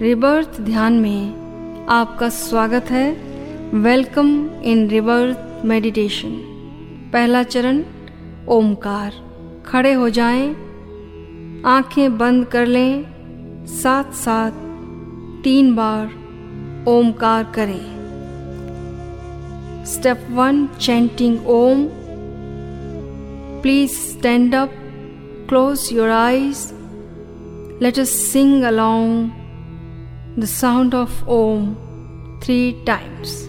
Rebirth ध्यान में आपका स्वागत है। Welcome in rebirth meditation. पहला चरण ओमकार। खड़े हो जाएँ, आँखें बंद कर लें साथ साथ तीन बार ओमकार करें। Step one chanting Om. Please stand up close your eyes. Let us sing along the sound of Om three times.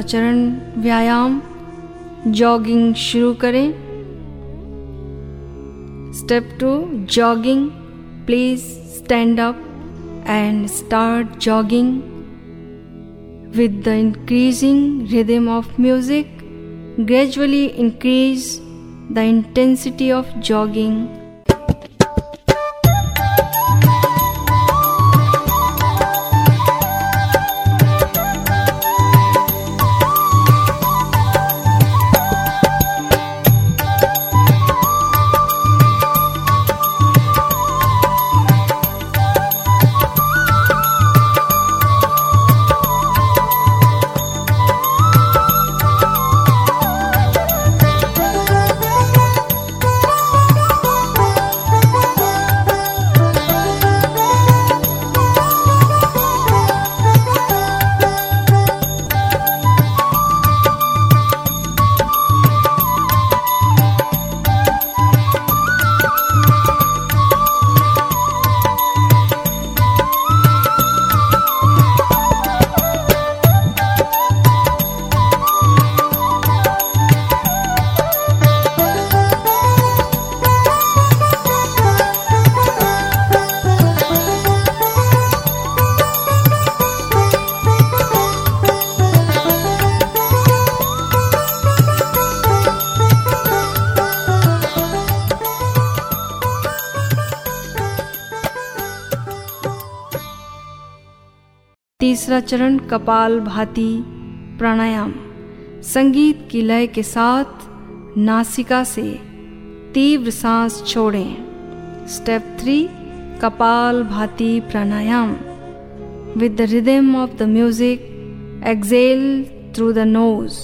चरण व्यायाम जॉगिंग शुरू करें। Step two jogging please stand up and start jogging with the increasing rhythm of music gradually increase the intensity of jogging तीसरा चरण कपाल भाती प्राणायाम। संगीत की लय के साथ नासिका से तीव्र सांस छोड़ें। Step three, kapalbhati pranayama. With the rhythm of the music exhale through the nose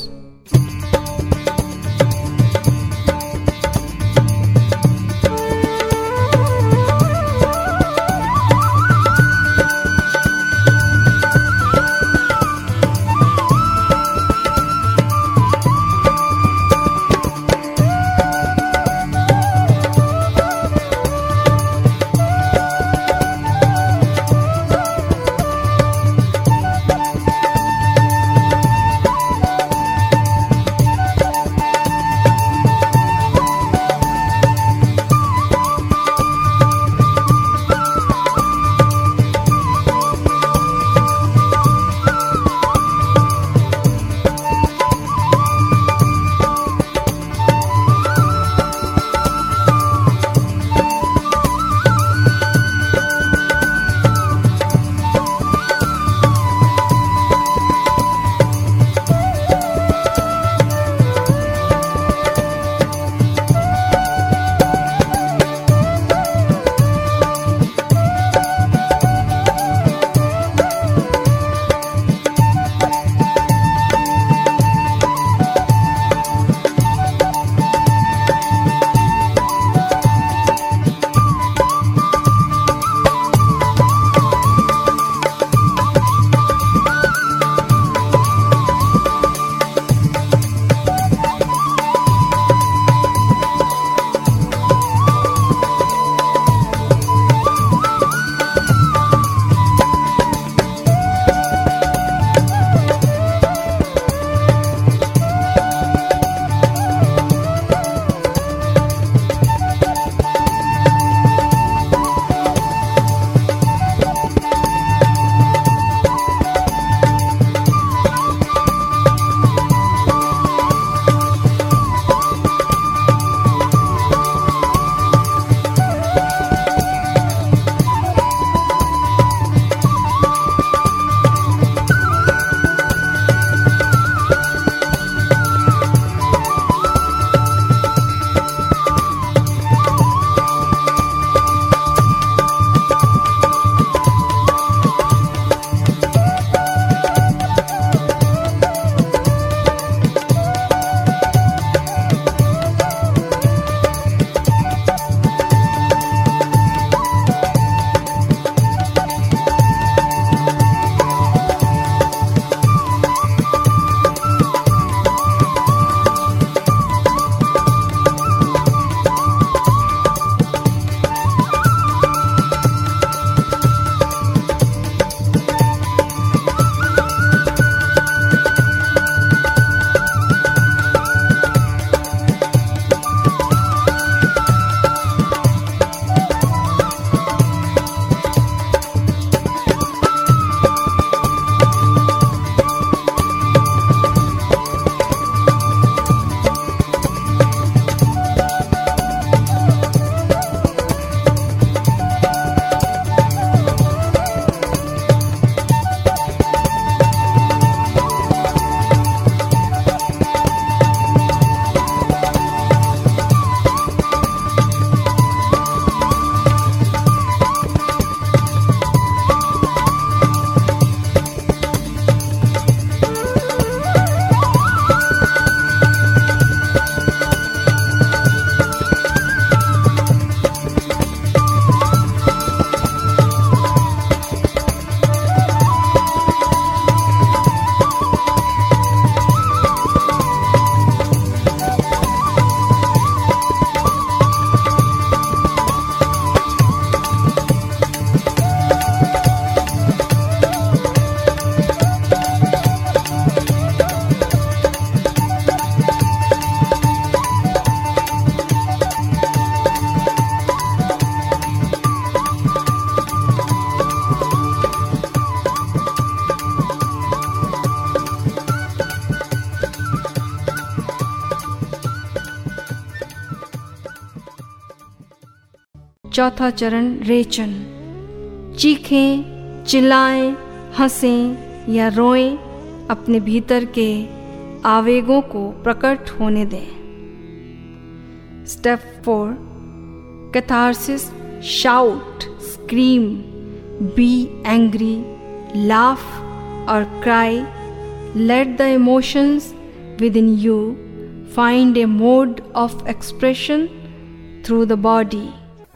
चौथा चरण रेचन। चीखें, चिल्लाएँ, हंसें या रोएँ अपने भीतर के आवेगों को प्रकट होने दें। Step four, catharsis, shout, scream, be angry, laugh और cry. Let the emotions within you find a mode of expression through the body.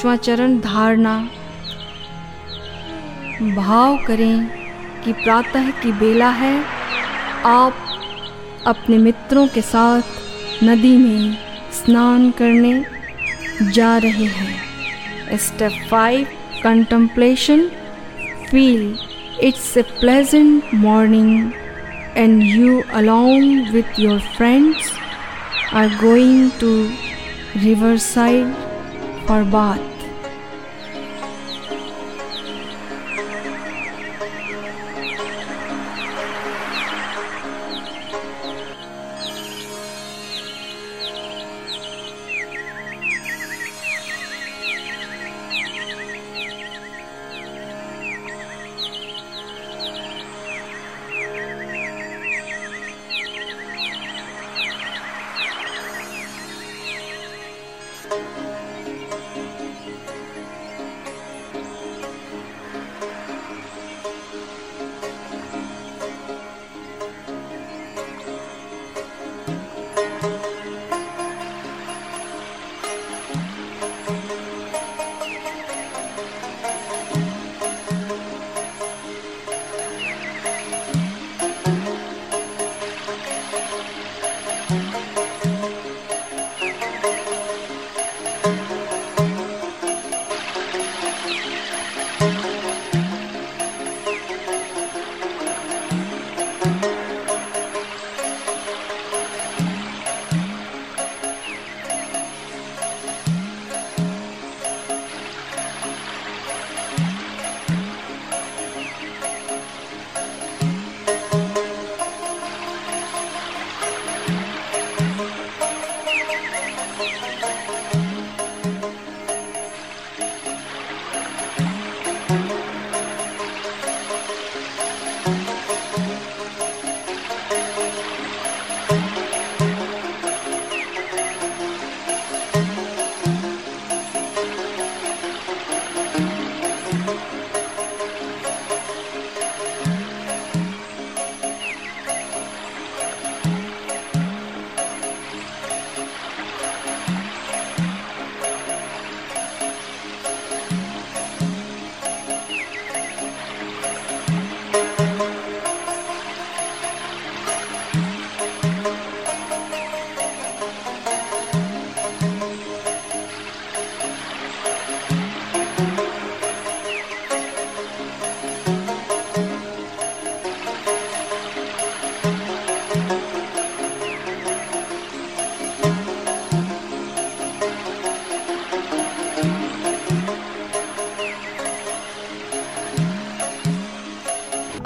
पांचवा चरण धारणा। भाव करें कि प्रातः की बेला है। आप अपने मित्रों के साथ नदी में स्नान करने जा रहे हैं। Step five, contemplation. Feel, it's a pleasant morning and you along with your friends are going to river side for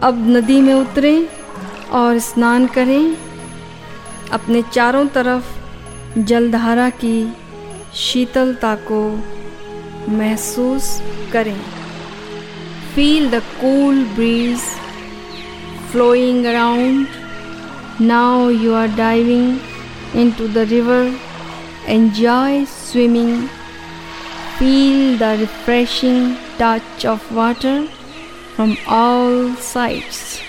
अब नदी में उतरें और स्नान करें। अपने चारों तरफ़ जलधारा की शीतलता को महसूस करें। Feel the cool breeze flowing around now you are diving into the river enjoy swimming feel the refreshing touch of water from all sides.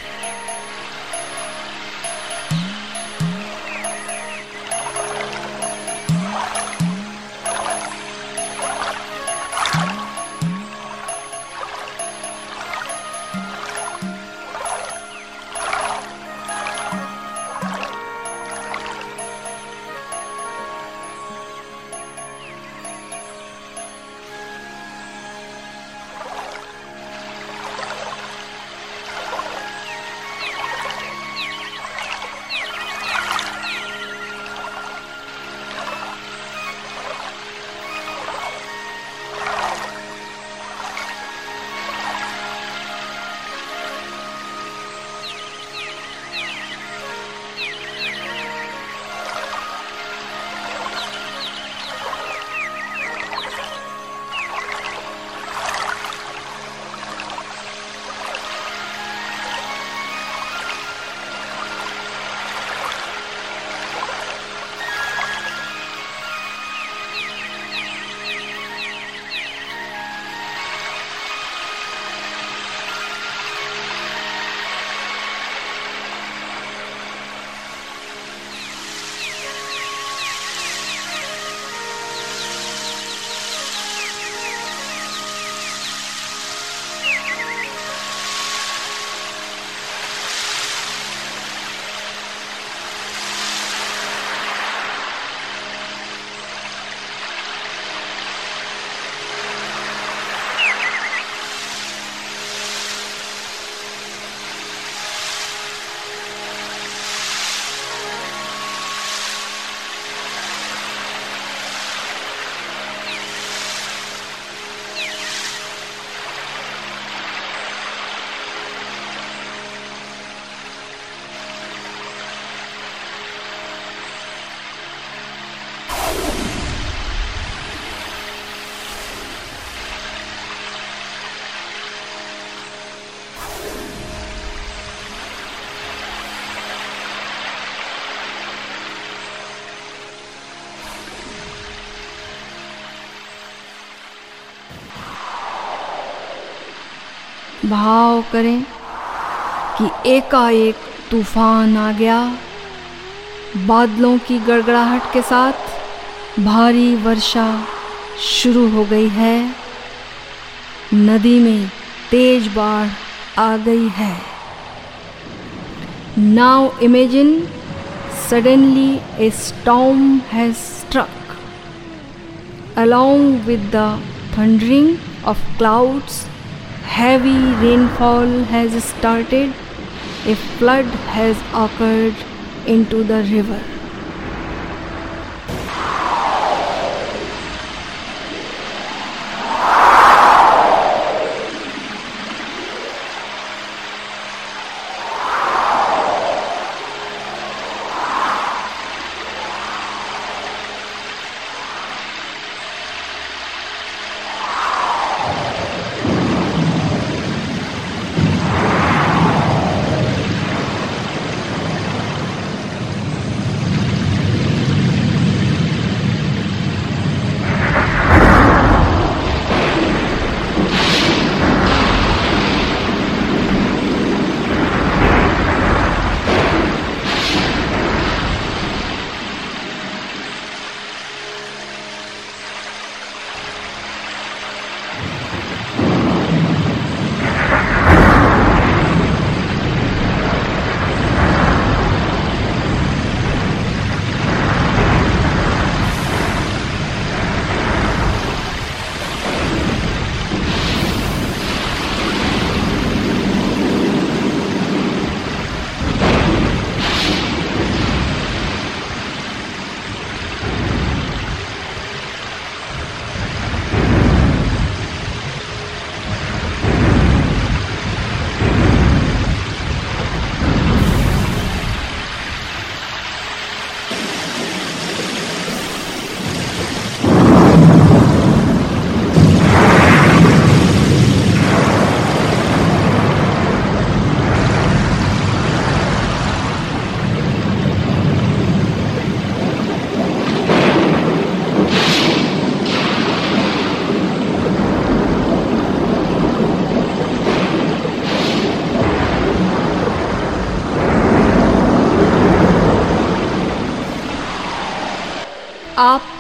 भाव करें कि एकाएक तूफ़ान आ गया। बादलों की गड़गड़ाहट के साथ भारी वर्षा शुरू हो गई है। नदी में तेज बाढ़ आ गई है। Now imagine suddenly a storm has struck. along with the thundering of clouds, heavy rainfall has started, a flood has occurred into the river.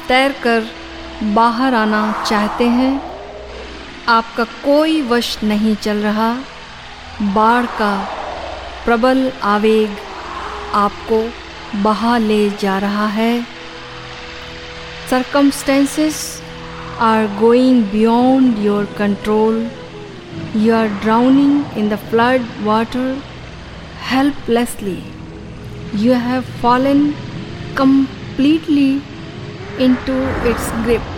तैर कर बाहर आना चाहते हैं। आपका कोई वश नहीं चल रहा। बाढ़ का प्रबल आवेग आपको बहा ले जा रहा है। Circumstances are going beyond your control you are drowning in the flood water helplessly you have fallen completely into its grip.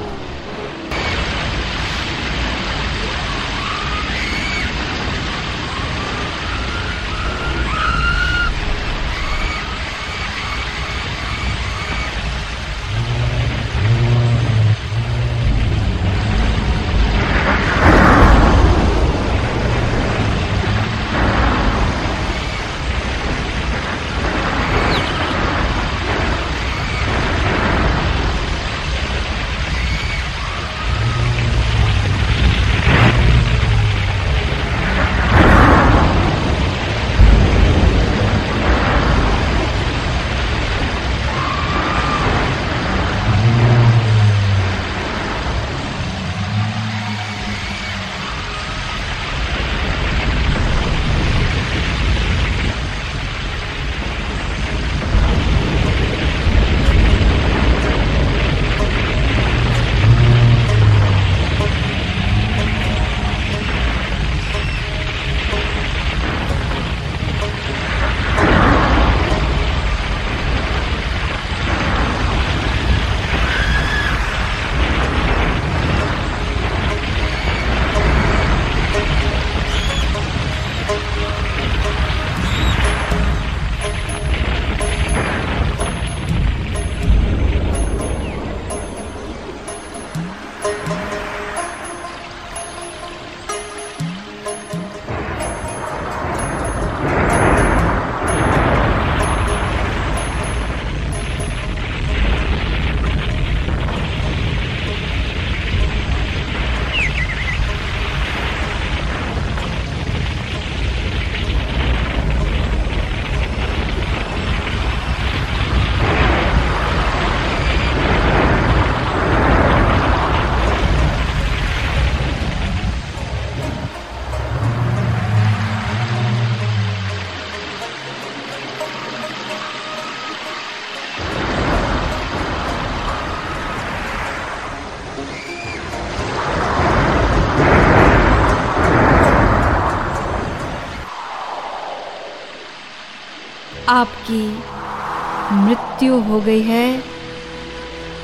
आपकी मृत्यु हो गई है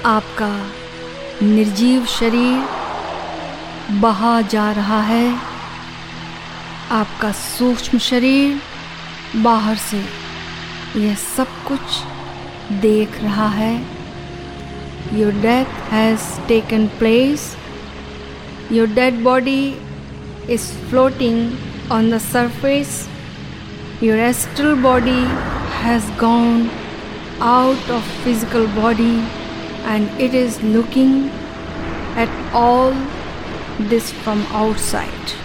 आपका निर्जीव शरीर बहा जा रहा है। आपका सूक्ष्म शरीर बाहर से यह सब कुछ देख रहा है। Your death has taken place your dead body is floating on the surface. Your astral body has gone out of physical body and it is looking at all this from outside.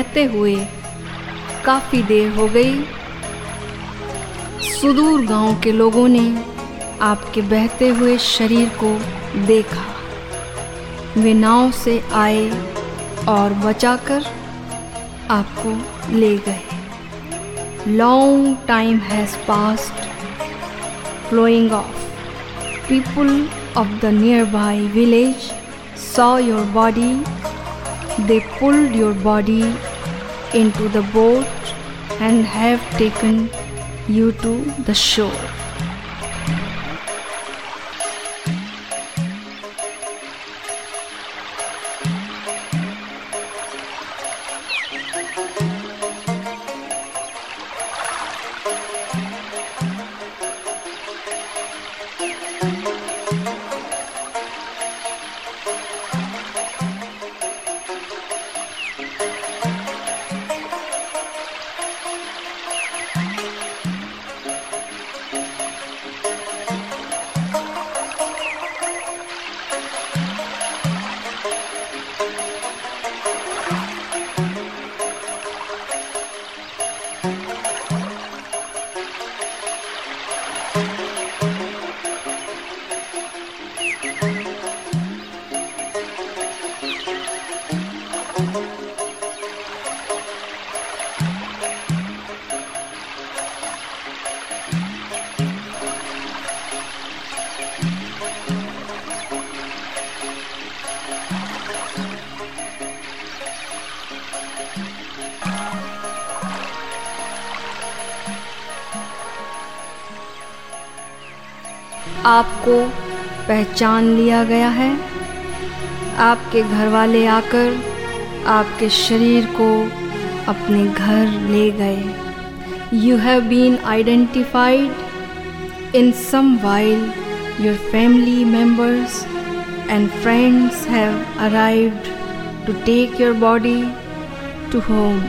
बहते हुए काफ़ी देर हो गई। सुदूर गाँव के लोगों ने आपके बहते हुए शरीर को देखा। वे नाव से आए और बचाकर आपको ले गए। Long time has flowing of people of the nearby village saw your body they pulled your body into the boat and have taken you to the shore. आपको पहचान लिया गया है। आपके घर वाले आकर आपके शरीर को अपने घर ले गए। You have been identified in some while your family members and friends have arrived to take your body to home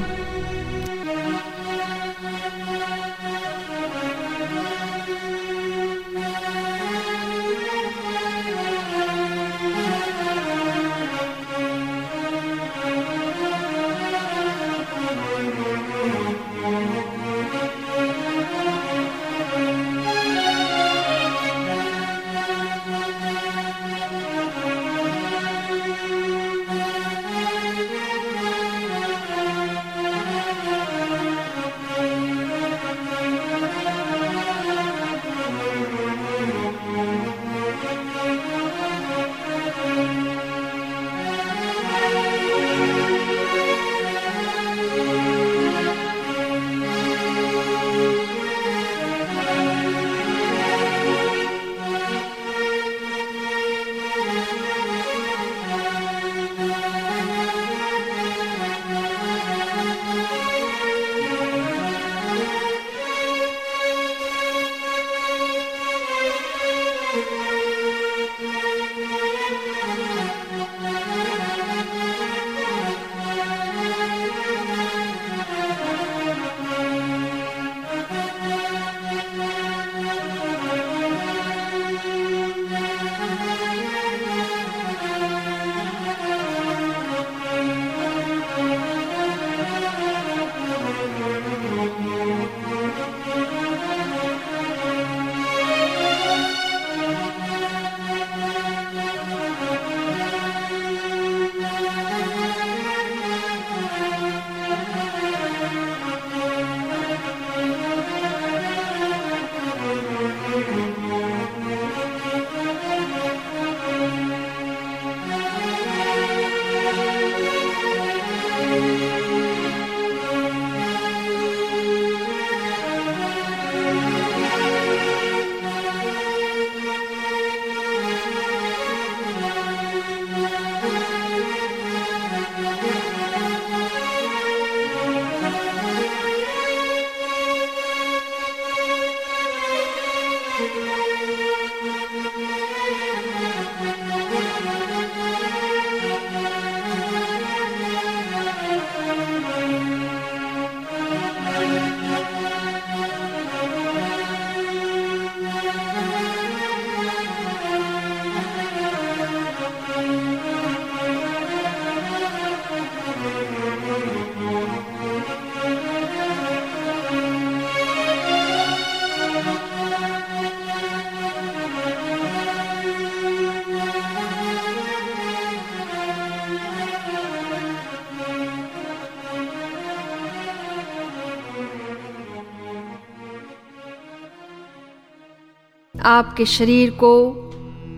आपके शरीर को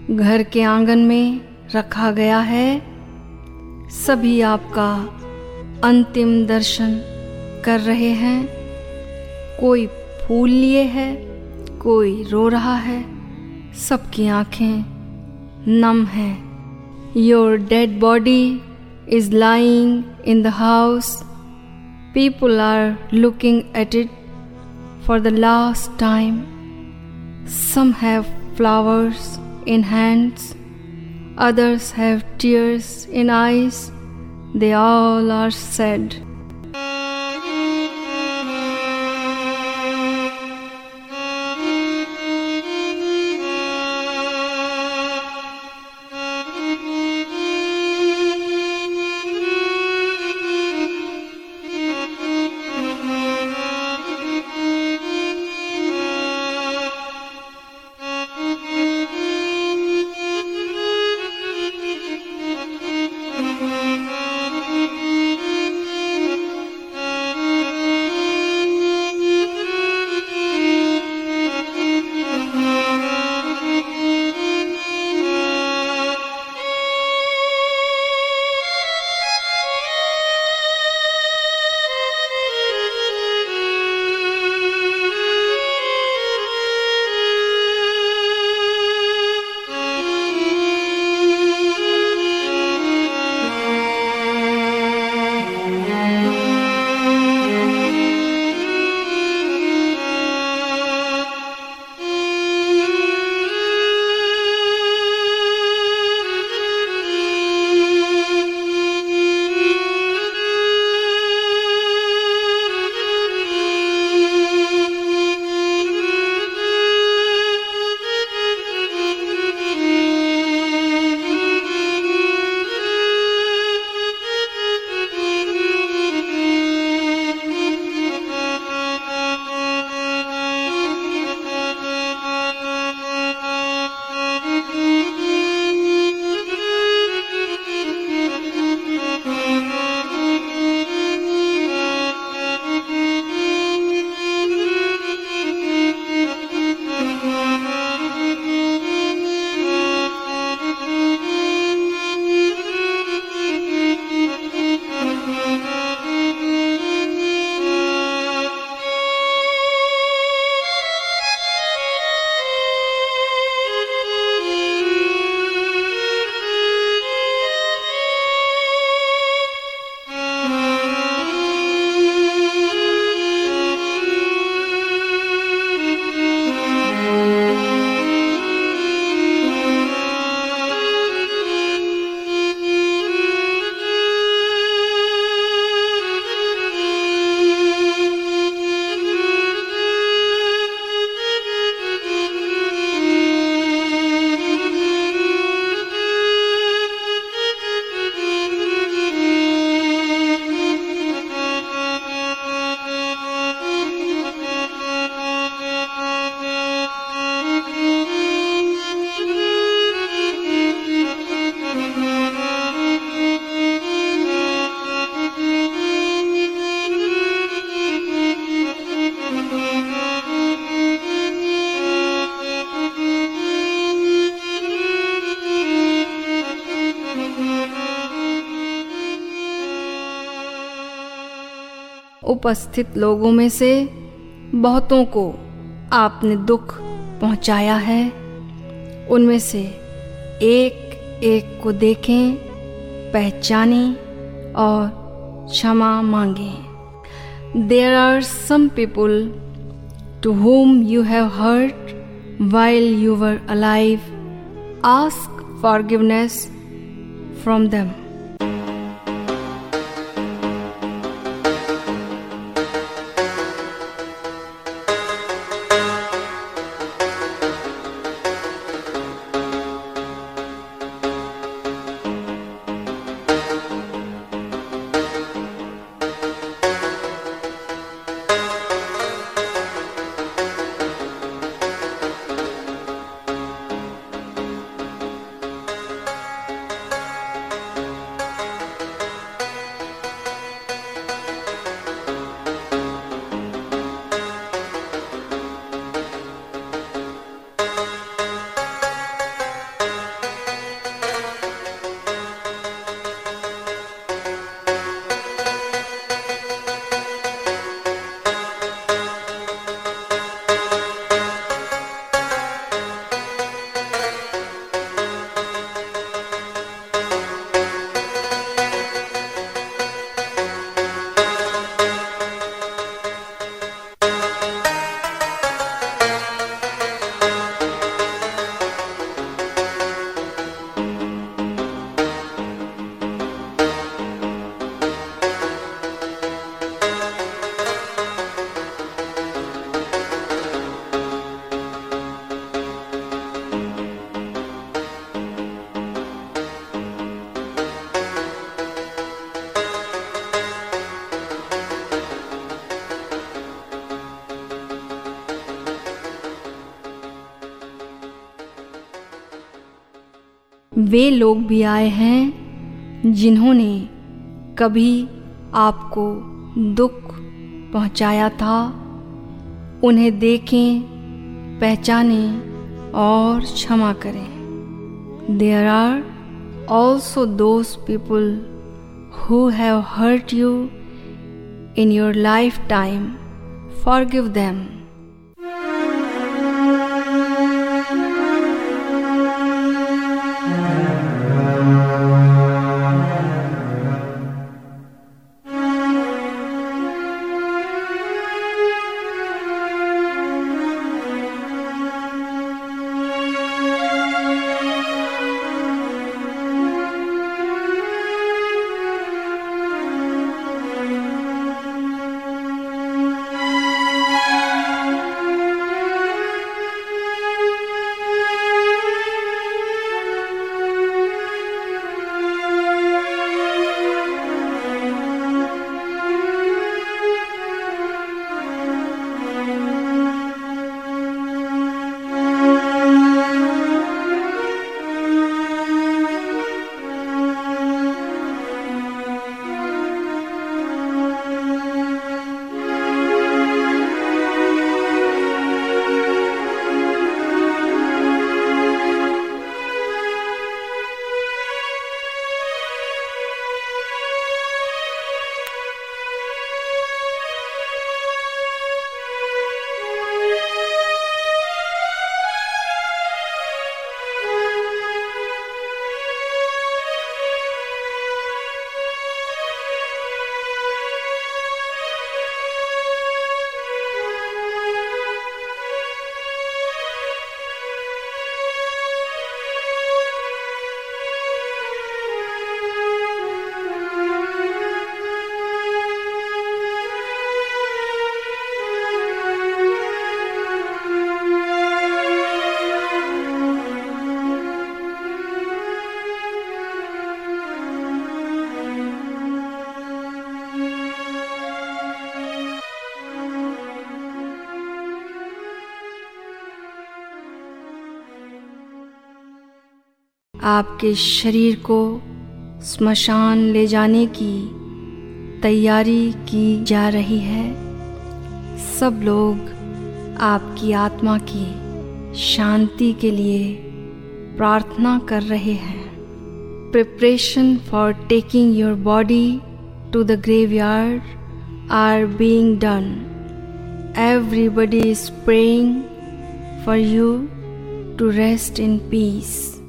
घर के आँगन में रखा गया है। सभी आपका अंतिम दर्शन कर रहे हैं। कोई फूल लिए है, कोई रो रहा है, सबकी आँखें नम हैं। Your dead body is lying in the house people are looking at it for the last time Some have flowers in hands, others have tears in eyes, they all are sad. उपस्थित लोगों में से बहुतों को आपने दुख पहुँचाया है। उनमें से एक एक को देखें, पहचाने और क्षमा मांगें। There are some people to whom you have hurt while you were alive ask forgiveness from them वे लोग भी आए हैं जिन्होंने कभी आपको दुख पहुँचाया था। उन्हें देखें, पहचानें और क्षमा करें। There are also those people who have hurt you in your life time forgive them आपके शरीर को स्मशान ले जाने की तैयारी की जा रही है। सब लोग आपकी आत्मा की शांति के लिए प्रार्थना कर रहे हैं। Preparation for taking your body to the graveyard are being done everybody is praying for you to rest in peace.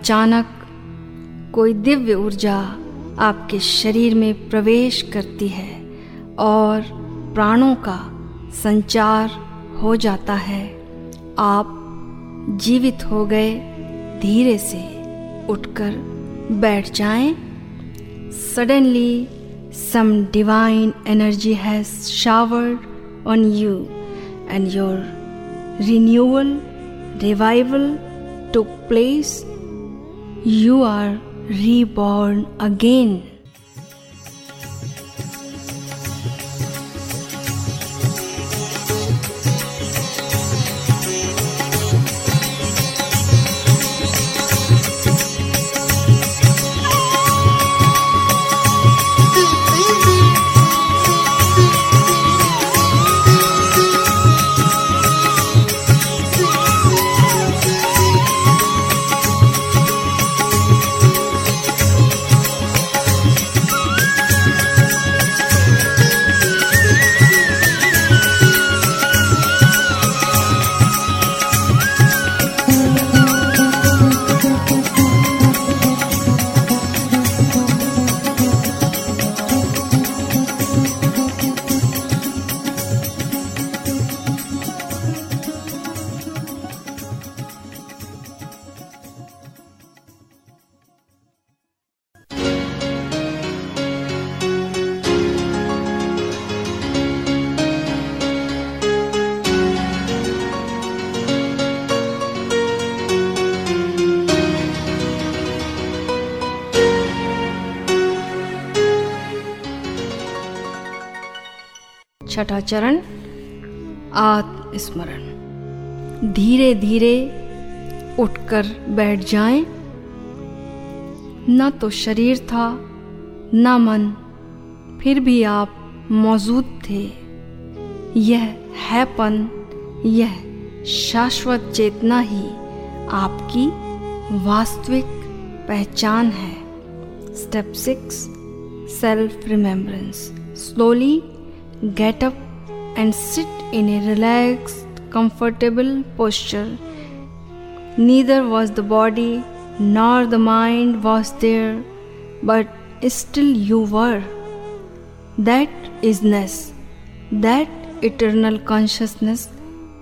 अचानक कोई दिव्य ऊर्जा आपके शरीर में प्रवेश करती है और प्राणों का संचार हो जाता है आप जीवित हो गए धीरे से उठकर बैठ जाएँ। Suddenly some divine energy has showered on you and your renewal revival took place you are reborn again. चरण, आत्मस्मरण। धीरे धीरे उठकर बैठ जाएँ। न तो शरीर था, न मन, फिर भी आप मौजूद थे। यह हैपन, यह शाश्वत चेतना ही आपकी वास्तविक पहचान है। Step six, self remembrance. Slowly get up and sit in a relaxed, comfortable posture. Neither was the body nor the mind was there, but still you were. That isness, that eternal consciousness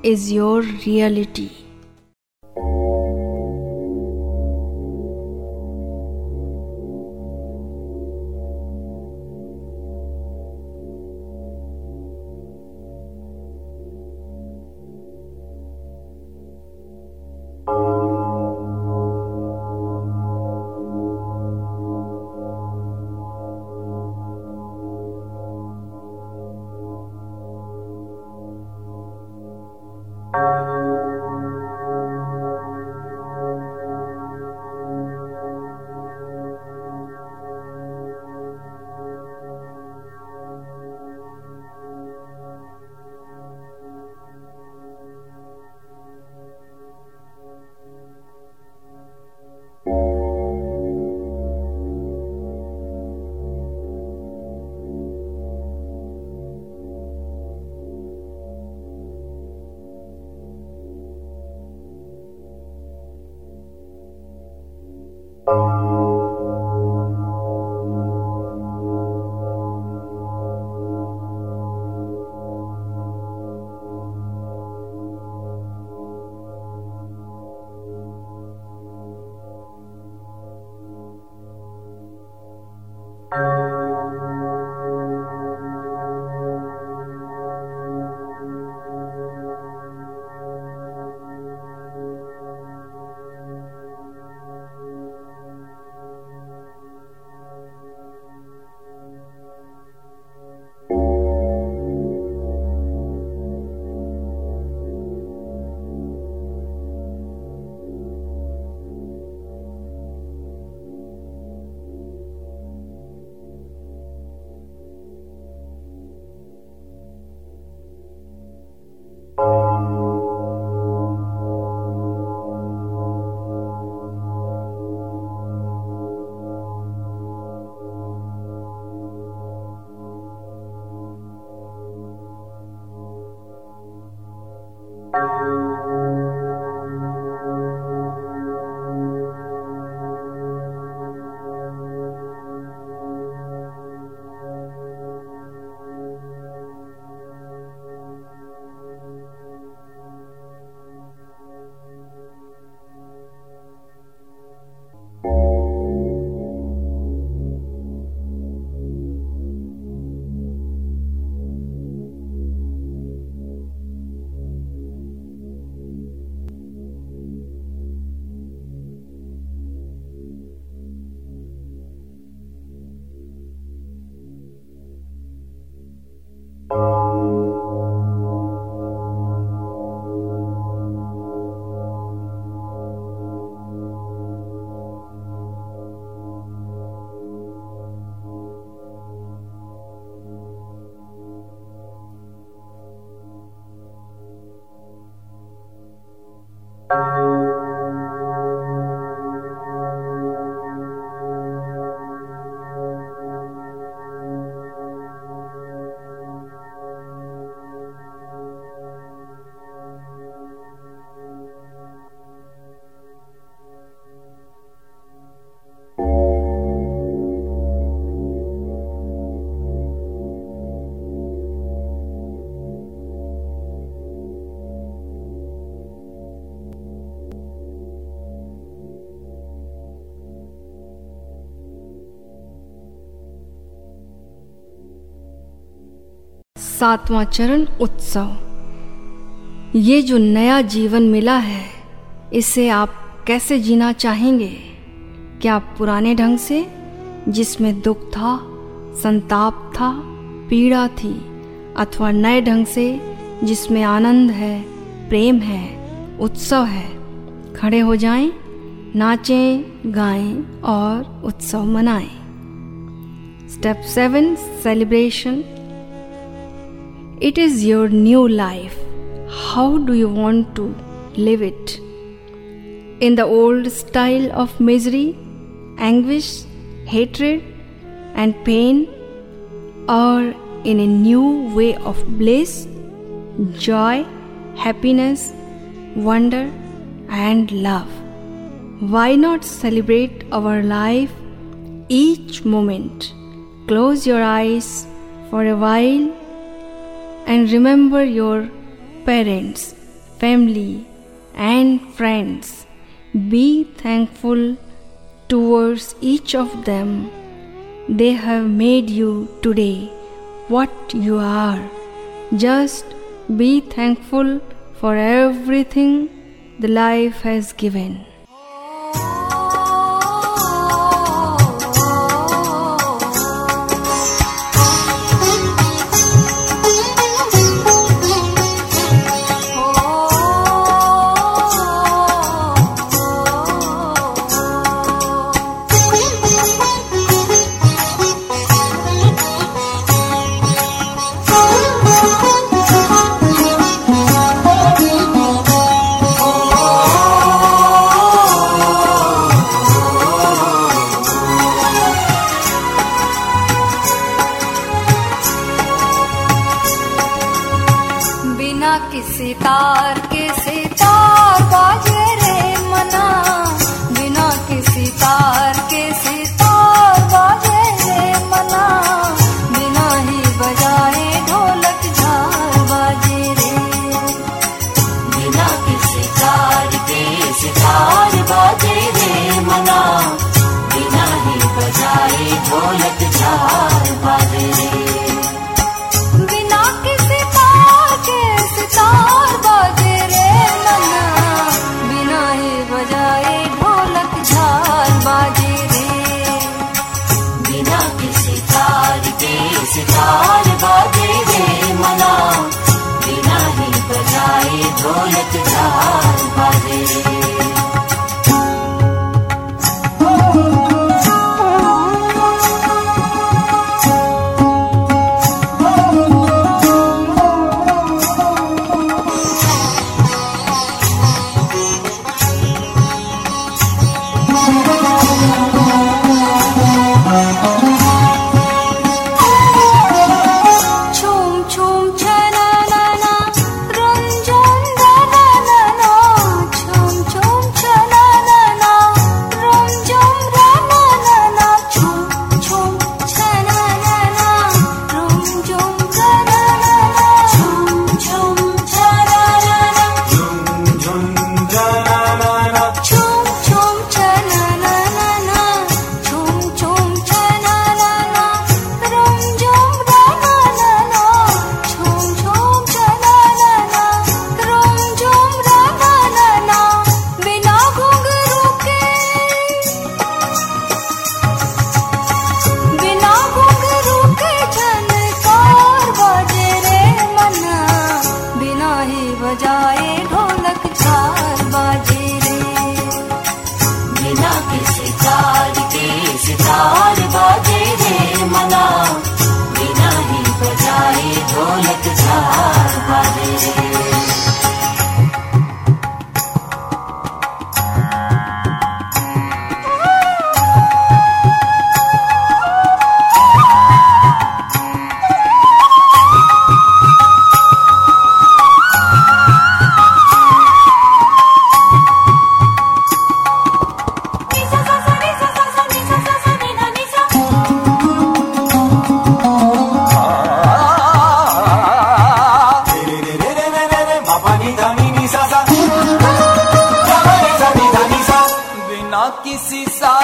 is your reality. सातवां चरण उत्सव। ये जो नया जीवन मिला है इसे आप कैसे जीना चाहेंगे? क्या पुराने ढंग से जिसमें दुख था संताप था पीड़ा थी अथवा नए ढंग से जिसमें आनंद है प्रेम है उत्सव है खड़े हो जाएँ, नाचें गाएँ और उत्सव मनाएँ। Step seven celebration. It is your new life. How do you want to live it? In the old style of misery, anguish, hatred, and pain, or in a new way of bliss, joy, happiness, wonder, and love. Why not celebrate our life each moment? Close your eyes for a while and remember your parents, family, and friends. Be thankful towards each of them. They have made you today what you are. Just be thankful for everything the life has given.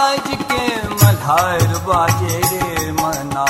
आज के मल्हार बाजे रे मना